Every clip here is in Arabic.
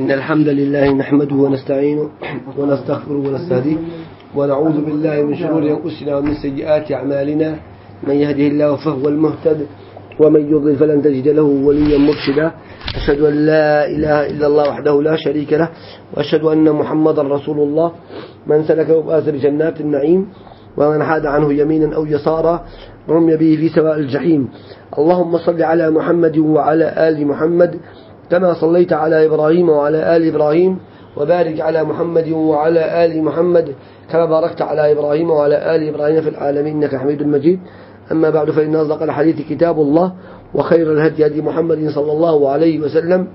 إن الحمد لله نحمده ونستعينه ونستغفره ونستهديه ونعوذ بالله من شرور أنفسنا ومن سيئات أعمالنا. من يهده الله فهو المهتد ومن يضلل فلن تجد له وليا مرشدا. أشهد أن لا إله إلا الله وحده لا شريك له وأشهد أن محمدا رسول الله. من سلك بآثر جنات النعيم ومن حاد عنه يمينا أو يسارا رمي به في سواء الجحيم. اللهم صل على محمد وعلى آل محمد كما صليت على إبراهيم وعلى آل إبراهيم وبارك على محمد وعلى آل محمد كما باركت على إبراهيم وعلى آل إبراهيم في العالمين إنك حميد مجيد. أما بعد فإن أصدق الحديث كتاب الله وخير الهدي هدي محمد صلى الله عليه وسلم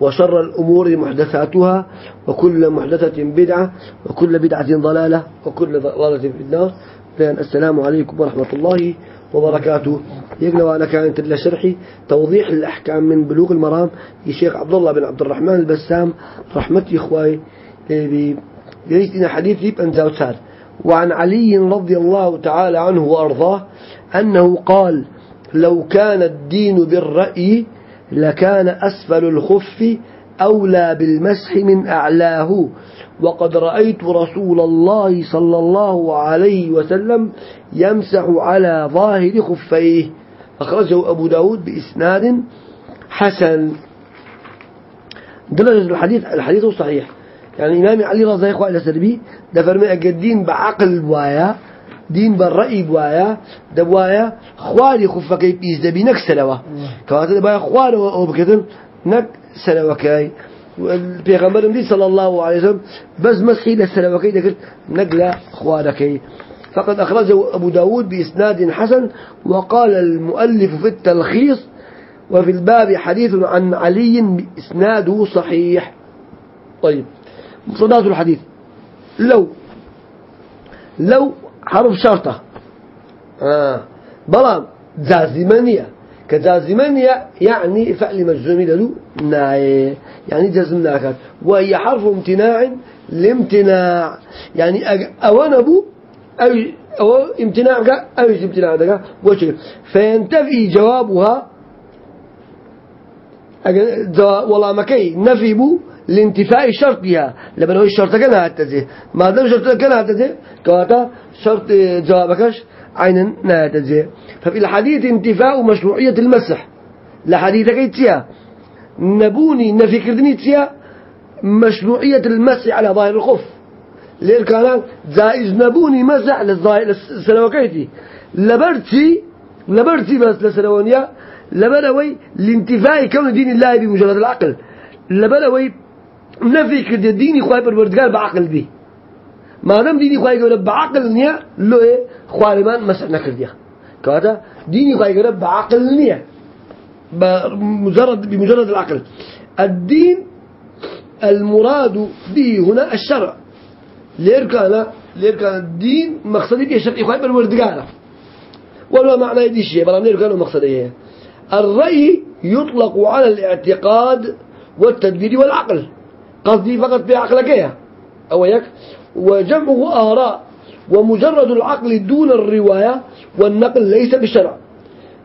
وشر الأمور محدثاتها وكل محدثة بدعة وكل بدعة ضلالة وكل ضلالة في النار. السلام عليكم ورحمة الله وبركاته. يقنا وأنا كانت لشرحي توضيح الأحكام من بلوغ المرام الشيخ عبد الله بن عبد الرحمن البسام رحمتي إخوائي ليستنا حديث بأنزاو سار. وعن علي رضي الله تعالى عنه وأرضاه أنه قال لو كان الدين بالرأي لكان أسفل الخف أولى بالمسح من أعلاه. وقد رأيت رسول الله صلى الله عليه وسلم يمسح على ظاهر خفيه. أخرجه أبو داود بإسناد حسن. درجة الحديث الحديث صحيح. يعني إمام علي رضي الله عنه سلبي ده فرمي الدين بعقل بوايا دين بالرأي بوايا ده بوايا خواري خفك يبيز ده بنك سلوة. كواتا ده بوايا خواري وبكتن نك سلوة كاي البيغمبر دي صلى الله عليه وسلم بس مسحي للسلوة كاي ده نقل خواركي فقد أخرجه أبو داود بإسناد حسن وقال المؤلف في التلخيص وفي الباب حديث عن علي إسناده صحيح. طيب مصدات الحديث. لو لو حرف شرطة. آه. بلام جازمانية كجازمانية يعني فعل مجزوم له ناي. يعني جزم ناكد وهي حرف امتناع لامتناع. يعني أوان أبو أو امتناع أو امتناع دقا وشي فينتفي جوابها والله مكي نفي بو لانتفاء شرطها. هو الشرط كان هاتزه ما دام شرط كان هاتزه كواتا شرط جوابكش. عينا نهاتزه ففي الحديث انتفاء مشروعية المسح. لحديثك يتيا نبوني نفي كردني تيا مشروعية المسح على ظاهر الخف. ليه كان جائز نبوني مسح للظاهر للسلوكيتي لبرتي لبرتي بس لسلوانيا. لبروي لانتفاء كون دين الله بمجرد العقل. لبروي نفي كرد الدين خواهي بروردگار بعقل بي ما دام ديني خواهي قول بعقل نيا لو إيه خوارمان مسح نكرديا كواتا ديني خواهي قول بعقل نيا بمجرد بمجرد العقل. الدين المراد به هنا الشرع. ليركان ليركان الدين مقصدي به الشرع خواهي بروردگار ولا معنى يدي شيء بلا ليركان مقصدي الرأي يطلق على الاعتقاد والتدبير والعقل. قصدي فقط بعقلك يا. أو يك وجمعه آراء ومجرد العقل دون الرواية والنقل ليس بالشرع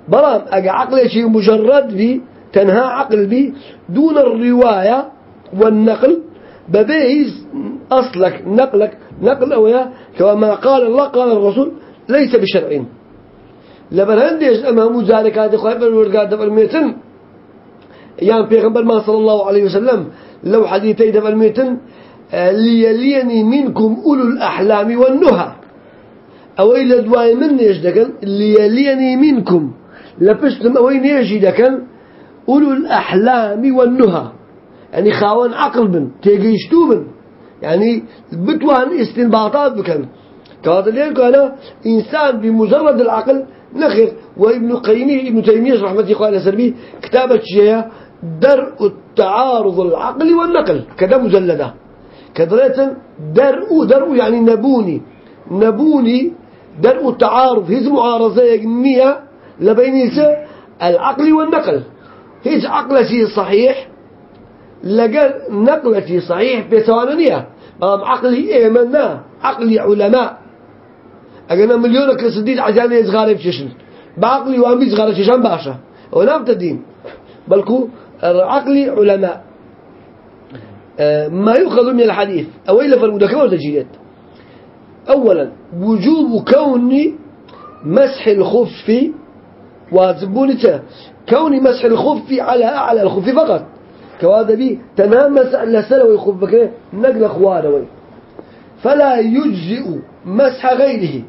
برام أجا عقل شيء مجرد بي تنهى عقل بي دون الرواية والنقل ببيز أصلك نقلك نقل أويا كما قال الله قال الرسول ليس بشرع. لبرهندش أمام ذلك هذا خيبر ورقاد فرميتن يعني بيغمبر ما صلى الله عليه وسلم لو حديثي دفرميتن ليليني منكم أولو الأحلام والنهى. أو إلى دواي من نيش دكن ليليني منكم. لبستم أو نيجي دكن أولو الأحلام والنهى. يعني خاون عقل بن تيجيشتو بن. يعني بتوان استنباطات بكن. الليل كان إنسان بمجرد العقل نخر. وابن قيمه ابن تيمية رحمة الله عليه سلبي كتابة شيء درء التعارض العقلي والنقل كذا مجلدة. كذلك درء درء يعني نبوني. نبوني درء التعارض. هذه معارضة يجنية لبين العقل والنقل. هذا عقل شيء صحيح لقى نقل شيء صحيح بسوانية عقلي إيمنا عقلي علماء. أجنا مليون كسديد عجاني يزغاري بششن بعقلي وأمي يزغاري بششن باشا ونام الدين بلكو عقلي علماء. ما يؤخذ من الحديث. أو إلا فالمدكة وتجيلت أولا وجوب كون مسح الخف واجبونته كون مسح الخف على أعلى الخف فقط. كواذا بي تنام مسح لسلوي خفك نقل خوانوي فلا يجزئ مسح غيره.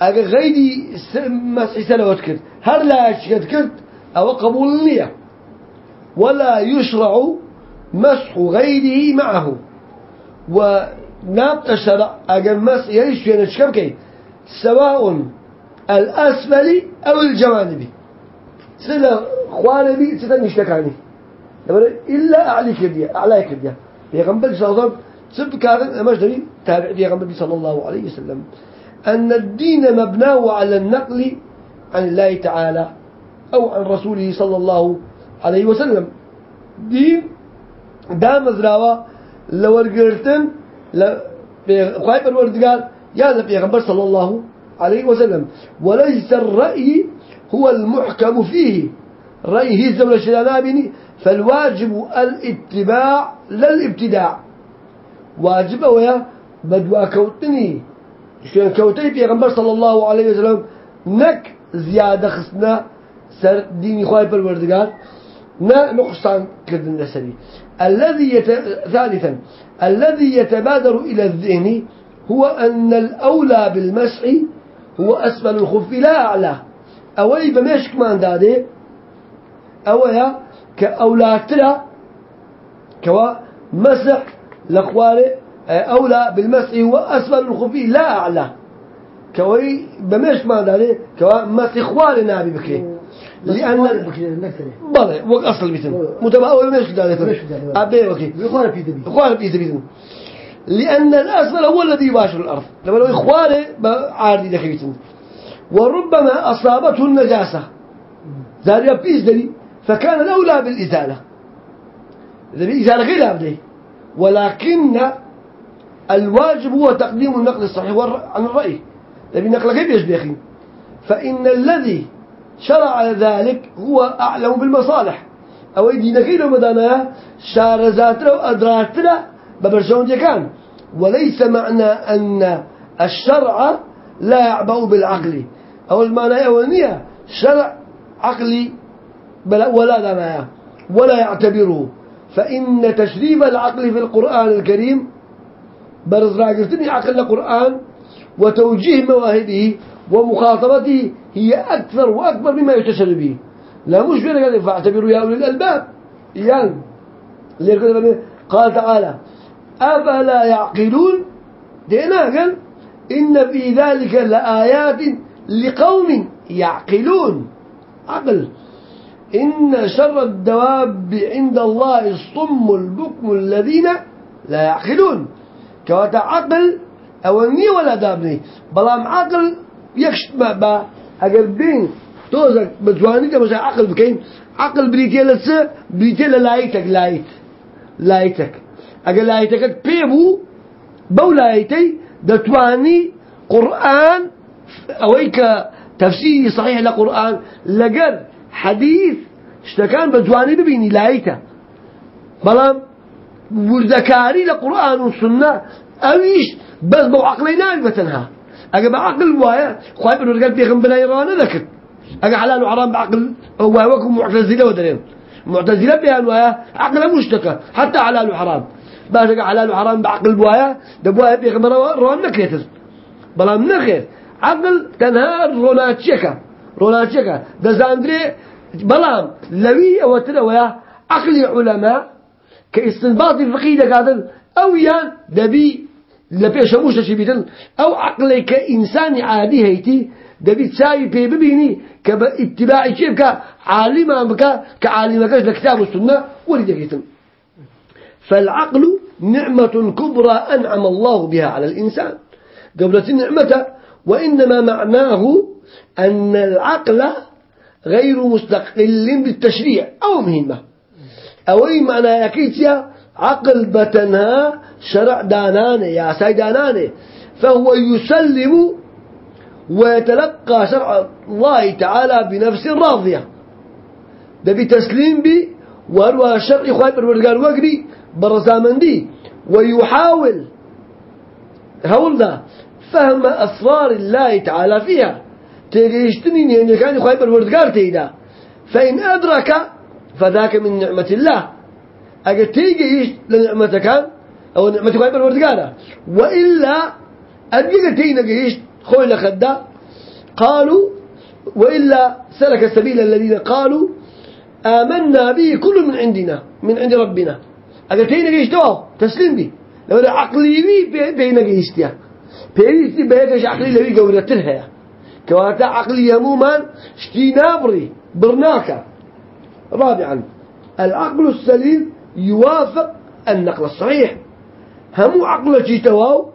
أجا غيري مسح سلوات كرت. هل لا يشكت كرت أو قبول النية ولا يشرع مسح غيره معه. ونابت الشرع أجا مسح يعيش في نشكبك سواء الأسفل أو الجوانب. سلا خوانبي سلا نشتكاني إلا أعلى كرديا أعلى كرديا يغنبل صلى الله عليه وسلم سب كان مجدري تابع يغنبل صلى الله عليه وسلم أن الدين مبناه على النقل عن الله تعالى أو عن رسوله صلى الله عليه وسلم دين دام زراوة لو رجعتن ل الورد قال يا ذا صلى الله عليه وسلم. وليس الرأي هو المحكم فيه. رأيه الزمن الشلالابني فالواجب الاتباع لا الابتداع واجب ويا بدوا كوتني. شو كوتي بيغمبر صلى الله عليه وسلم نك زيادة خصنا سر ديني خواهي بالوردقات نا نقصان كردن نسبي الذي يت... ثالثا الذي يتبادر إلى الذهن هو أن الأولى بالمسح هو أسفل الخف لا أعلى. أوي بمشك ما دادي أويا كأولاتنا كوا مسح لأخواره أولى بالمسح هو أسفل الخف لا أعلى. كوي بمشك ما دادي كوا مسح خوار نابي بكري. لأن بلى أصل بيتن مش أبي وكي بيتن بيتن لأن الأسفل هو الذي يباشر الأرض. لما لو إخوانه عاردي دخيتن وربما أصابته النجاسة. زاريا بيس دلي فكان الأولى بالإزالة إذا بالإزالة غير أبدي ولكن الواجب هو تقديم النقل الصحيح عن الرأي. لأن النقل غير يشبيخين فإن الذي شرع ذلك هو أعلم بالمصالح. أو يدينا كيلو مدانا شار ذاتنا وأدراتنا ببرشون كان وليس معنى أن الشرع لا يعبأ بالعقل. أو المعنى أولنية شرع عقلي ولا دماء ولا يعتبره فإن تشريف العقل في القرآن الكريم برز راقرتني عقل القرآن وتوجيه مواهبه ومخاطبته هي أكثر وأكبر مما يتشل به. لا مش بينا فاعتبروا يا أولي الألباب. يعني قال تعالى أفلا يعقلون؟ دينا قال إن في ذلك لآيات لقوم يعقلون. عقل. إن شر الدواب عند الله الصم البكم الذين لا يعقلون. كواتا عقل أولني ولا دابني. بلام عقل يكشت ما با أقل بين توزك بجواني كما عقل بكين عقل بريتي لسه بريتي للايتك لايت لايتك أقل لايتك بيبو بولايتي دتواني قرآن أويك تفسير صحيح لقرآن لقد حديث اشتكان بجواني ببيني لايته بلام وردكاري لقرآن والسنة أويش بس بو عقلي ناوي أجا بعقل وايا خايف إنه رجال بيخم بلا يرانا ذكر أجا حلال وحرام بعقل هو وكم معتزلة ودرين معتزلة بيان وايا عقل مشتكى حتى حلال وحرام. باش حلال وحرام بعقل بوايا دبوايا بيخم روان نكريتر بلام نخير. عقل تنها روناتشيكا. روناتشيكا. دزاندري بلام. لوي أو تروى عقل علماء كاستنباط الفقيه قادر أو يان دبي لبيش موش شبيتن أو عقل كإنسان عادي هيتي دبي تساوي بي ببيني كاتباع شيء كعالم بك كعالم كاش لكتاب السنة ولد فالعقل نعمة كبرى أنعم الله بها على الإنسان. قبل النعمة وإنما معناه أن العقل غير مستقل بالتشريع أو مهمة. أو أي معنى يكيتيا عقل بتنها شرع دانانه يا ساي دانانه فهو يسلم ويتلقى شرع الله تعالى بنفس راضية. ده بتسليم بي وهو شرعي خواهي بالورقان وقري برزامندي ويحاول هولنا فهم أسرار الله تعالى فيها. تيجيشتني يعني كان خواهي بالورقان تيدا. فإن أدرك فذاك من نعمة الله. أجل تيجيش لنعمتك أو نعمتك خواهي بالورقان وإلا أدقى تيجيش خوي لخدا. قالوا وإلا سلك سبيل الذين قالوا آمنا به كل من عندنا من عند ربنا. أقول تينا جيشتوا تسلم بي. لو أنا عقلي بي بينا جيشتيا بيستي بيكش عقلي لبي قولتلها كواتا عقلي عموما شتي نابري برناكا. رابعا العقل السليم يوافق النقل الصحيح. هم عقل تواو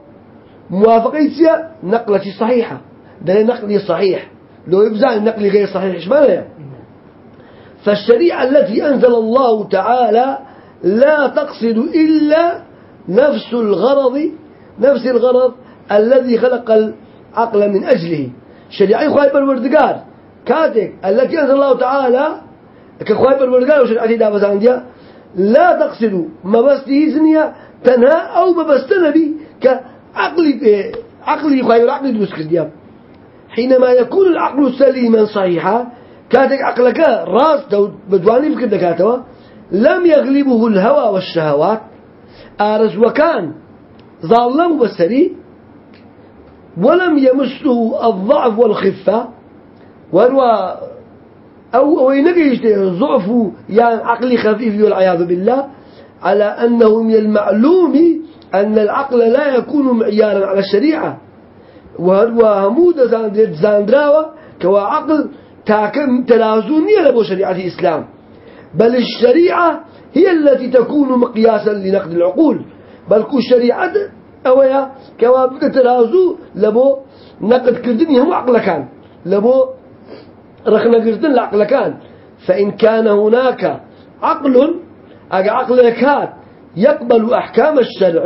موافقيتها نقلة صحيحة. ده نقلي صحيح. لو يبزع النقل غير صحيح إيش معنى؟ فالشريعة التي أنزل الله تعالى لا تقصد إلا نفس الغرض نفس الغرض الذي خلق العقل من أجله. شريعة خواهي بالوردقار كاتك التي أنزل الله تعالى كخواهي بالوردقار وشريعة دابزان لا تقصد مبستي زنيا تنهى أو مبستنا كعقلي عقلي خواهي بالعقل دوس كرديا حينما يكون العقل سليما صحيحا كاتك عقلك راس بدواني فكر دكاتوا لم يغلبه الهوى والشهوات. آرز وكان ظالم بسري ولم يمسه الضعف والخفة. وهو أو أو ينقيش ضعف يعني عقلي خفيف والعياذ بالله على أنه من المعلوم أن العقل لا يكون معيارا على الشريعة. وهمود زاندراوة كوا عقل تاكم تلازونية لبو شريعة الإسلام. بل الشريعة هي التي تكون مقياسا لنقد العقول. بل كو شريعة أويا كوا تلازو لبو نقد كردني هم عقل كان لبو رخنا كردن العقل كان فإن كان هناك عقل عقل كات يقبل أحكام الشرع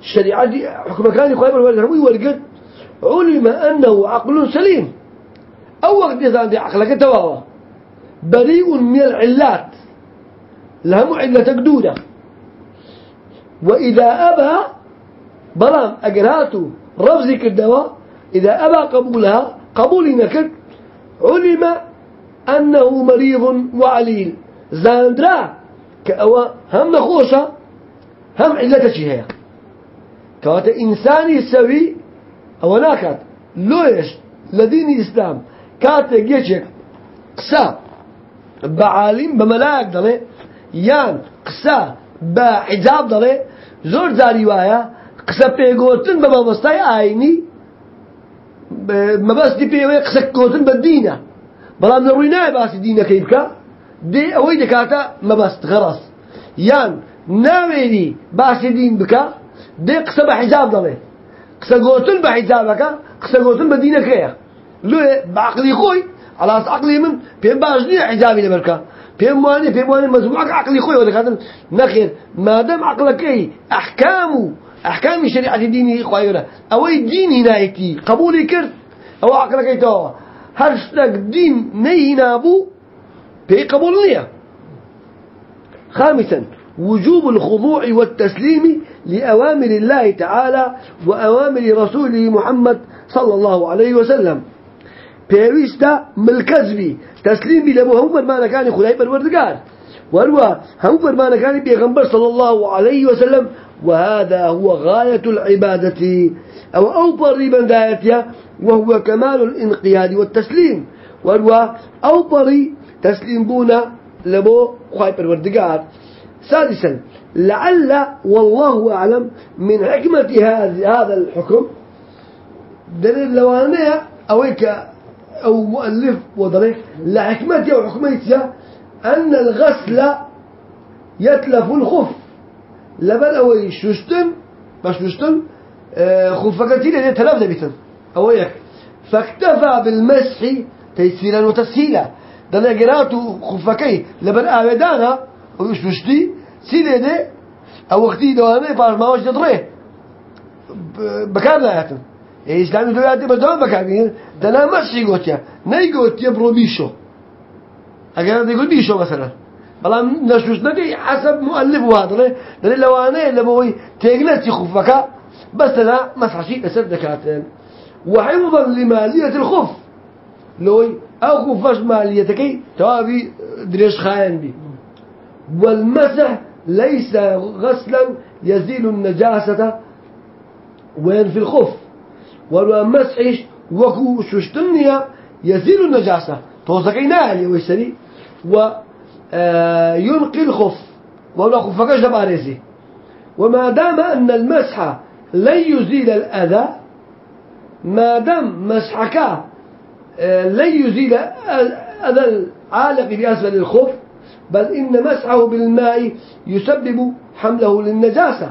الشريعة حكم كان يقبل والقد علم أنه عقل سليم. أو وقت يزال عقلك تواوا بريء من العلات. لهم علة جدودة وإذا أبى برام أجراته رفزك الدواء إذا أبى قبولها قبول نكد علم أنه مريض وعليل. زاندرا كأوا هم نخوشة هم علة هي كوات إنساني سوي أو ناكات لويش لدين الإسلام كاتك يشك قسا بعالم بملاك دلي. يان قسا بحجاب دلي. زور زاري وايا قسا بيقوتن بمبستاي آيني. مەبەستی پێوەیە قسە کۆتن بە دینە. بەڵام لە ڕووی نایە باسی دینەکەی بکە دێ ئەوەی دەکاتە مەبەست غەڕست یان ناوێری باسی دین بکە دێ قسە بە حیجاب دەڵێ. قسە گۆتن بە حیجابەکە قسە گۆتن بە دینەکەیە. لێ بەعقلی خۆی ئەلاس عقلی من پێم باش نییە حیجابی لەبەرکە پێم وانێ پێم وانێ مەزموعەکە عقلی خۆی وە دەکاتن. نەخێر مادەم عقلەکەی ئەحکام و أحكام شريعة ديني خوي أو دين هنايتي قبولي كرت. أو عقلك اي تو هرشتك دين نينابو بي قبول خامسا وجوب الخضوع والتسليم لأوامر الله تعالى وأوامر رسوله محمد صلى الله عليه وسلم. بيويستا ملكزبي. تسليم بي فرمانا كان خلاي بالوردقار واروا هم فرمانا كان بيغنبر صلى الله عليه وسلم وهذا هو غاية العبادة أو أوبر من ذاتها وهو كمال الانقياد والتسليم. واروا أوبر تسليم بونا لبو خلاي بالوردقار سادسا لعل والله أعلم من حكمة هذا الحكم. دليل لوانية أويك أو مؤلف وضريف لحكمته وحكمته أن الغسل يتلف الخف. لبن أوي شوشتن باش شوشتن آه، خفكتين اللي تلف دبيتن أويك فاكتفى بالمسح تيسيرا وتسهيلا. دنا قراتو خفكي لبن آويدانا وشوشتي سيدي دي أو وقتي دوامي باش ما واش تضريه بكار لا ياتن إيه إسلامي دو ياتي بدون بكار. دنا مسي قوتيا. برو بيشو اگر يقول بيشو مثلا بەڵام نەشوشتنەکەی حسب مؤلف وادڵێ دەڵێ لەوانەیە لەبەوەی تێگنەتی خوفەکە بەستەنا مەسحشی لەسەر دەکاتن وحفظا لمالية الخف لوي أو خفش ماليتكي توابي دريش خاين بي والمسح ليس غسلا يزيل النجاسة وين في الخف والمسحش وكو ششتنيا يزيل النجاسة. توزكي نالي ويسري وينقي الخف. ولا خفكش دباريزي وما دام أن المسح لن يزيل الأذى ما دام مسحك لن يزيل أذى العالق بأسفل الخف بل إن مسحه بالماء يسبب حمله للنجاسة.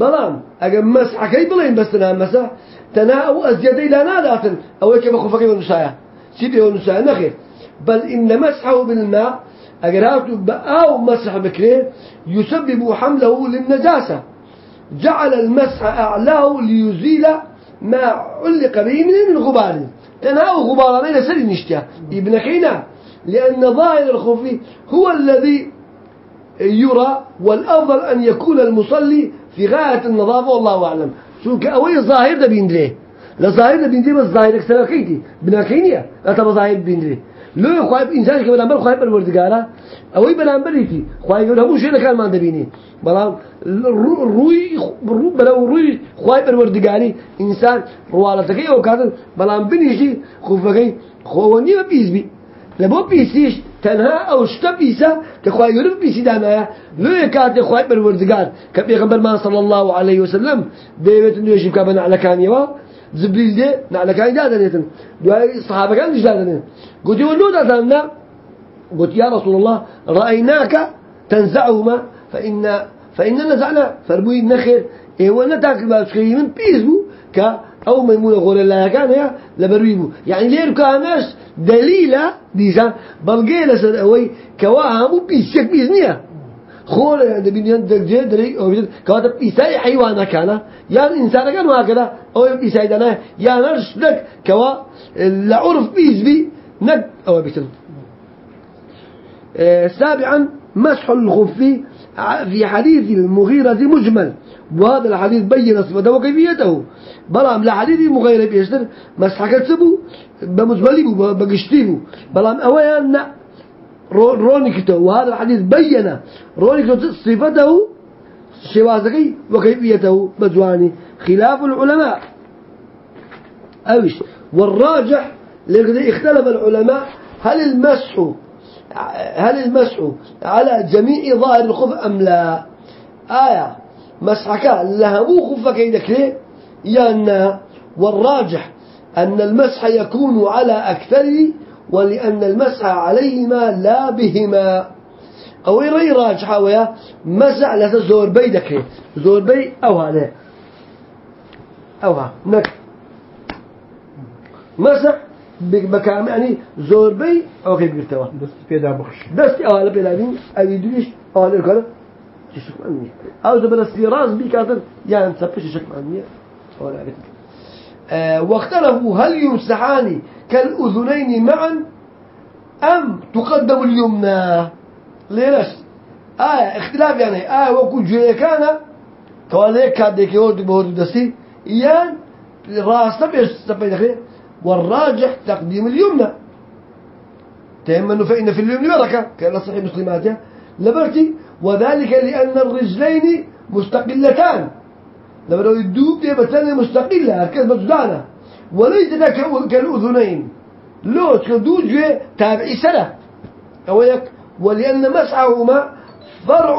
بلان أجل مسحك أي بلين بس تنا مسح تنا أو أزيد لا نادات أو كما خفك ونسايا سيدي ونسايا نخير. بل إن مسحه بالماء أجراته أو مسح بكرين يسبب حمله للنجاسة. جعل المسح أعلاه ليزيل ما علق به من الغبار. تناو غبارين سري نشتيا. ابن خينا لأن ظاهر الخوف هو الذي يرى والأفضل أن يكون المصلي في غاية النظافة والله أعلم. شو كأوي ظاهر ده بيندري. لا ظاهر ده بيندري بس ظاهر اكسر كيتي بناكينيا لا تبى ظاهر بيندري. لو خواب انسان که بلامبر خواب پروردگارا اوی بلامبری تی خواب یو همون شیء نکار مان دبینی بلام روی رو بلا روی خواب پروردگاری. انسان روالت که او کارن بلام بینیشی خوفگی خوانی و پیز بی. لبو پیسیش تنها او شتا پیسا که خواب یو پیسی دانایا. لو کات خواب پروردگار که پیغمبر مان صلی الله علیه وسلم دیوت نیوشی که بنا علی کانیوا زبريل دي نعلى كان دادنيتن دعاء الصحابة كان ليش دادنيتن قلت يقولوا دادنا قلت يا رسول الله رأيناك تنزعهما فإن فإن نزعنا. فربوي نخير إيه وأنا تاكل باسكري من بيزبو كا أو ميمونة غور الله كان يا لبرويبو يعني ليه كانش دليلة ديسا بلقي لسر أوي كواهم بيسك بيزنيا خول يعني بنيان دجاج دري أو بيجد كواتا بيساي حيوانا كان يعني إنسان كان هكذا أو بيساي دنا يعني نرش لك كوا لعرف بيزبي نك. أو بيتن آه سابعا مسح الخف في حديث المغيرة مجمل. وهذا الحديث بين صفته وكيفيته. بلام لحديث المغيرة بيشتر مسح كتبه بمجملي بقشتيه بلام أولا رونيكتو وهذا الحديث بين. رونيكتو صفته شوازقي وكيفيته بجواني خلاف العلماء. أوش؟ والراجح اختلف العلماء. هل المسح هل المسح على جميع ظاهر الخف أم لا؟ آية. مسحك لهمو خفك يدكري يا والراجح أن المسح يكون على أكثره ولأن المسح عليهما لا بهما. أو يري راجحة ويا مسح لسا زور بي دكري زور بي أو هذا أو ها نك. مسح بكام؟ يعني زور بي أو كيف قلتوا دست بيدا بخش. دست أو على بيدا بين أو يدريش أو على الكلام تشك معني أو زبنا السيراز بي كاتر. يعني تسبش شك معني أو على آه واختلفوا هل يمسحان كالأذنين معا أم تقدم اليمنى؟ ليش؟ آية اختلاف يعني. آية وكل جوية كان كواليك كاديك يورد بهورد دستي إيان راس بيش سبين أخي والراجح تقديم اليمنى. تيمنوا فإن في اليمنى بركة كان؟ صحيح مسلمات لبرتي وذلك لأن الرجلين مستقلتان. لما لو يدوب دي بتاني مستقلة هركز بتدانا. وليس كالأذنين. لو تكدو جوي تابعي سنة. أويك ولأن مسحهما فرع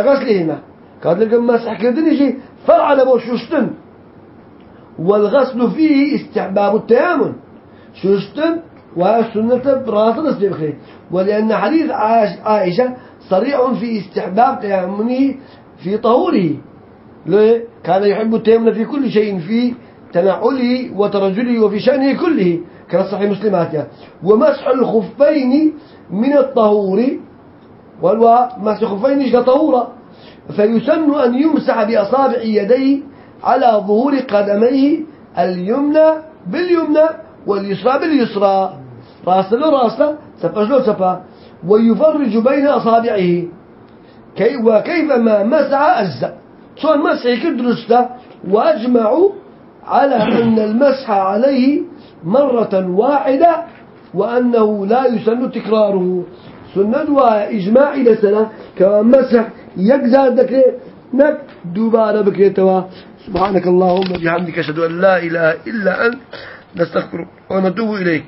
غسلهما. قال لك مسح كردن شيء فرع لبو شوشتن والغسل فيه استحباب التيامن. شوشتن والسنة براسة نسبة ولأن حديث عائشة صريح في استحباب تيامنه في طهوره؟ كان يحب التيمم في كل شيء في تنعله وترجله وفي شأنه كله كان صحيح مسلمات ومسح الخفين من الطهور والوا مسح الخفين كطهورة. فيسن أن يمسح بأصابع يديه على ظهور قدميه اليمنى باليمنى واليسرى باليسرى. راسته لو راسته سفاش لو سفا؟ ويفرج بين أصابعه. كي وكيفما مسع أجزاء شون مسح كدرسته وأجمعوا على أن المسح عليه مرة واحدة وأنه لا يسن تكراره. سنة وإجماع إلى سنة. كما مسح يجزى ذكره نك دوبارة بكريتوا سبحانك اللهم وبحمدك أشهد أن لا إله إلا أنت. نستغفرك ونتوب إليك.